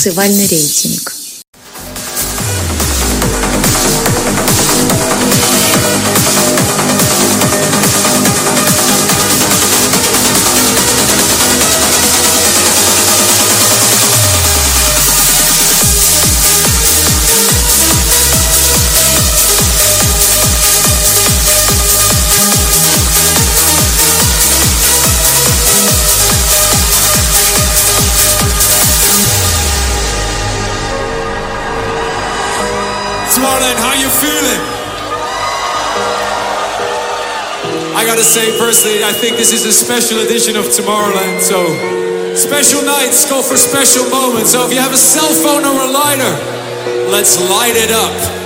танцевальный рейтинг. Personally, I think this is a special edition of Tomorrowland. So, special nights go for special moments. So, if you have a cell phone or a lighter, let's light it up.